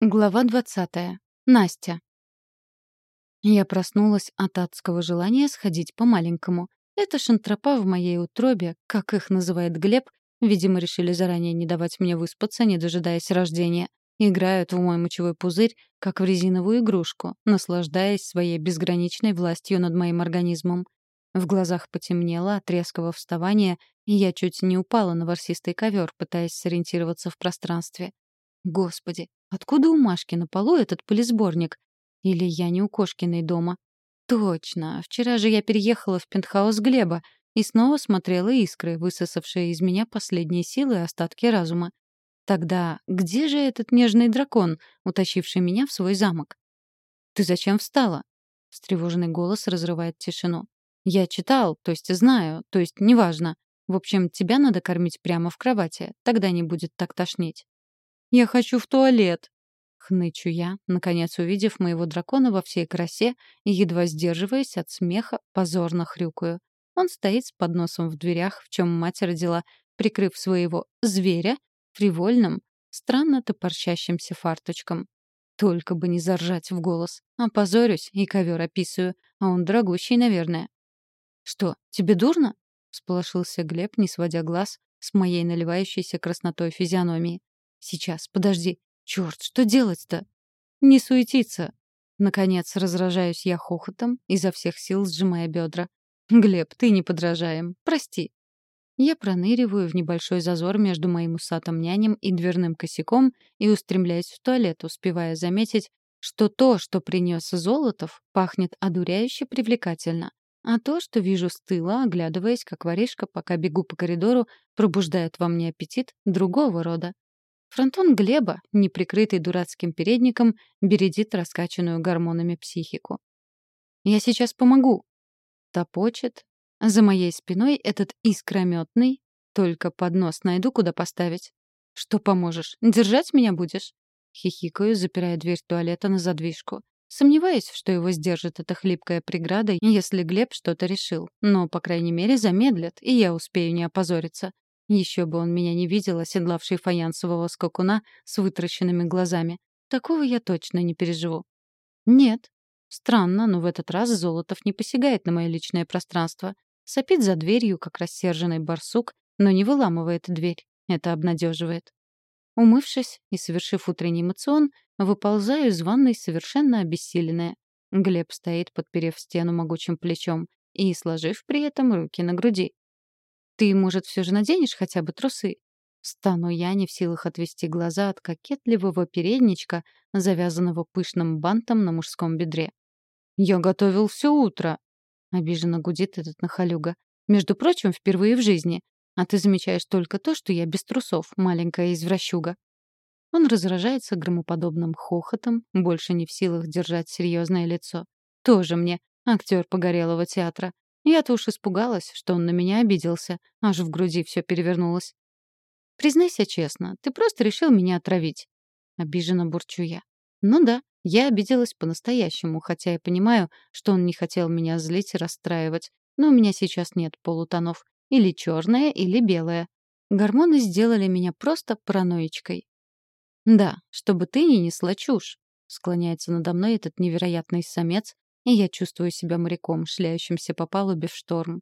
Глава двадцатая. Настя. Я проснулась от адского желания сходить по-маленькому. Это шантропа в моей утробе, как их называет Глеб, видимо, решили заранее не давать мне выспаться, не дожидаясь рождения. Играют в мой мочевой пузырь, как в резиновую игрушку, наслаждаясь своей безграничной властью над моим организмом. В глазах потемнело от резкого вставания, и я чуть не упала на ворсистый ковер, пытаясь сориентироваться в пространстве. Господи, Откуда у Машки на полу этот полисборник? Или я не у Кошкиной дома? Точно. Вчера же я переехала в пентхаус Глеба и снова смотрела искры, высосавшие из меня последние силы и остатки разума. Тогда где же этот нежный дракон, утащивший меня в свой замок? «Ты зачем встала?» Встревоженный голос разрывает тишину. «Я читал, то есть знаю, то есть неважно. В общем, тебя надо кормить прямо в кровати, тогда не будет так тошнить». «Я хочу в туалет!» Хнычу я, наконец увидев моего дракона во всей красе и, едва сдерживаясь от смеха, позорно хрюкаю. Он стоит с подносом в дверях, в чем мать родила, прикрыв своего «зверя» фривольным, странно топорщащимся фарточком. Только бы не заржать в голос. Опозорюсь и ковер описываю, а он дорогущий, наверное. «Что, тебе дурно?» — всполошился Глеб, не сводя глаз с моей наливающейся краснотой физиономии. Сейчас, подожди. Черт, что делать-то? Не суетиться. Наконец разражаюсь я хохотом, изо всех сил сжимая бедра. Глеб, ты не подражаем. Прости. Я проныриваю в небольшой зазор между моим усатым нянем и дверным косяком и устремляюсь в туалет, успевая заметить, что то, что принес Золотов, пахнет одуряюще привлекательно. А то, что вижу с тыла, оглядываясь, как воришка, пока бегу по коридору, пробуждает во мне аппетит другого рода. Фронтон Глеба, не прикрытый дурацким передником, бередит раскачанную гормонами психику. «Я сейчас помогу!» Топочет. За моей спиной этот искрометный. Только поднос найду, куда поставить. «Что поможешь? Держать меня будешь?» Хихикаю, запирая дверь туалета на задвижку. Сомневаюсь, что его сдержит эта хлипкая преграда, если Глеб что-то решил. Но, по крайней мере, замедлят, и я успею не опозориться. Еще бы он меня не видел, оседлавший фаянсового скакуна с вытращенными глазами. Такого я точно не переживу. Нет. Странно, но в этот раз Золотов не посягает на мое личное пространство. Сопит за дверью, как рассерженный барсук, но не выламывает дверь. Это обнадеживает. Умывшись и совершив утренний мацион, выползаю из ванной совершенно обессиленная. Глеб стоит, подперев стену могучим плечом и сложив при этом руки на груди. Ты, может, все же наденешь хотя бы трусы? Стану я не в силах отвести глаза от кокетливого передничка, завязанного пышным бантом на мужском бедре. «Я готовил все утро», — обиженно гудит этот нахалюга. «Между прочим, впервые в жизни. А ты замечаешь только то, что я без трусов, маленькая извращуга». Он разражается громоподобным хохотом, больше не в силах держать серьезное лицо. Тоже мне актер погорелого театра. Я-то уж испугалась, что он на меня обиделся, аж в груди все перевернулось. «Признайся честно, ты просто решил меня отравить». Обиженно бурчу я. «Ну да, я обиделась по-настоящему, хотя я понимаю, что он не хотел меня злить и расстраивать. Но у меня сейчас нет полутонов. Или черное, или белое. Гормоны сделали меня просто параноичкой. «Да, чтобы ты не несла чушь», — склоняется надо мной этот невероятный самец, и я чувствую себя моряком, шляющимся по палубе в шторм.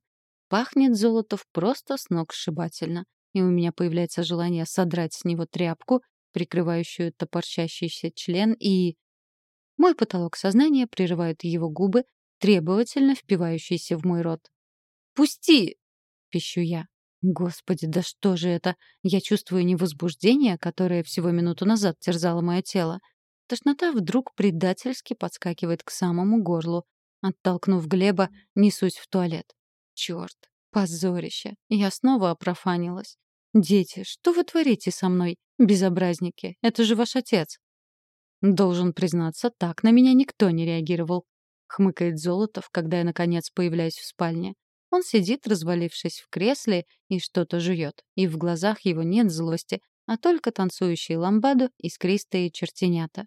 Пахнет Золотов просто с ног сшибательно, и у меня появляется желание содрать с него тряпку, прикрывающую топорщащийся член, и... Мой потолок сознания прерывают его губы, требовательно впивающиеся в мой рот. «Пусти!» — пищу я. Господи, да что же это? Я чувствую не возбуждение, которое всего минуту назад терзало мое тело, Тошнота вдруг предательски подскакивает к самому горлу. Оттолкнув Глеба, несусь в туалет. Черт, позорище. Я снова опрофанилась. «Дети, что вы творите со мной? Безобразники, это же ваш отец!» Должен признаться, так на меня никто не реагировал. Хмыкает Золотов, когда я, наконец, появляюсь в спальне. Он сидит, развалившись в кресле, и что-то жует. И в глазах его нет злости, а только танцующие ламбаду искристые чертенята.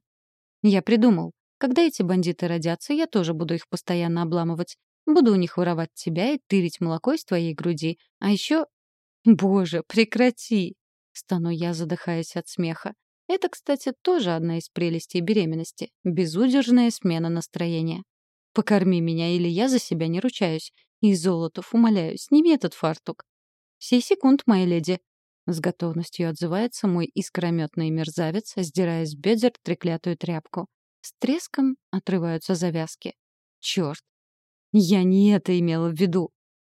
Я придумал. Когда эти бандиты родятся, я тоже буду их постоянно обламывать. Буду у них воровать тебя и тырить молоко из твоей груди. А еще... Боже, прекрати! Стану я, задыхаясь от смеха. Это, кстати, тоже одна из прелестей беременности — безудержная смена настроения. Покорми меня, или я за себя не ручаюсь. И Золотов, умоляю, сними этот фартук. Сей секунд, моя леди. С готовностью отзывается мой искрометный мерзавец, сдирая с бедер треклятую тряпку. С треском отрываются завязки. Черт! Я не это имела в виду.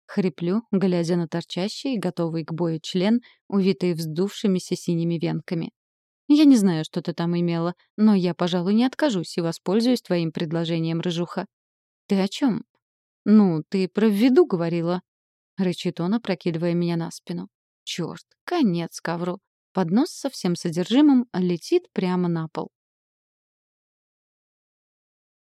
Хриплю, глядя на торчащий, готовый к бою член, увитый вздувшимися синими венками. Я не знаю, что ты там имела, но я, пожалуй, не откажусь и воспользуюсь твоим предложением, рыжуха. Ты о чем? Ну, ты про виду говорила. Рычит он, опрокидывая меня на спину. Черт, конец ковру. Поднос со всем содержимым летит прямо на пол.